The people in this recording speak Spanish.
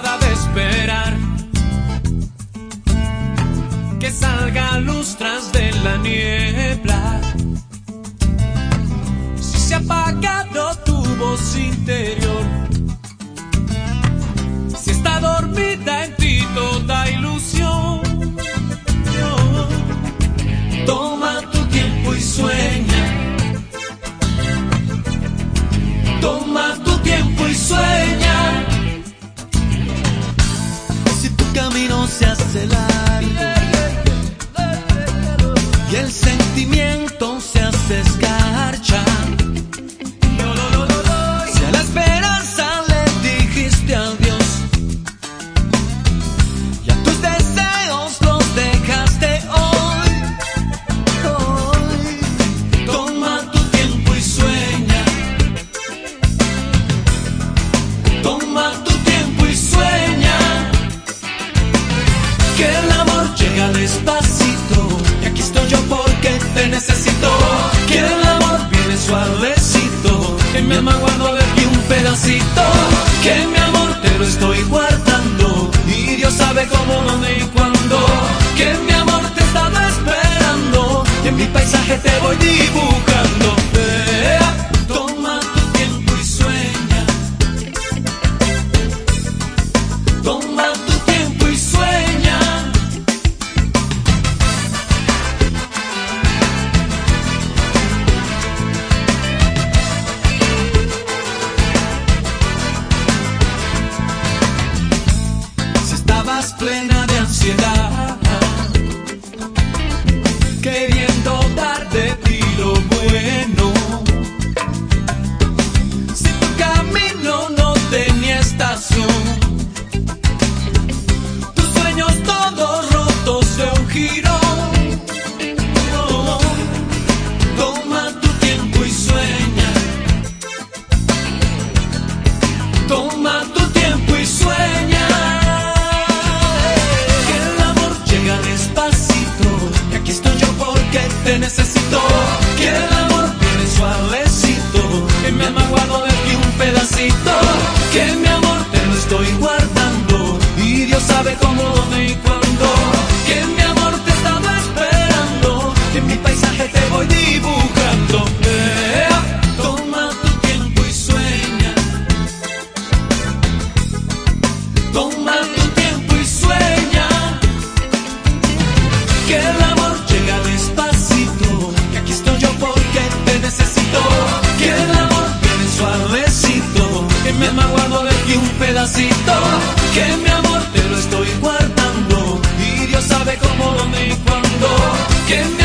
de esperar que salga luz tras de la niebla. Si se ha apagado tu voz interior. Barcelona. Necesito. Que el amor viene suavecito. En mi alma guardo de ti un pedacito. Que mi amor te lo estoy guardando. Y Dios sabe cómo, dónde y cuándo. Que mi amor te está esperando. Y en mi paisaje te voy. Te necesito, quiero el amor bien suavecito. En mi alma guardo de ti un pedacito. Que mi amor te lo estoy guardando. Y Dios sabe cómo, dónde y cuándo. Que mi amor te estaba esperando. Que en mi paisaje te voy dibujando. Toma tu tiempo y sueña. Toma tu tiempo y sueña. Que me guardo de aquí un pedacito que mi amor te lo estoy guardando y Dios sabe cómo, dónde y cuándo